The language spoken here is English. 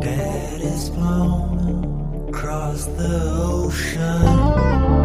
Dead is blown across the ocean.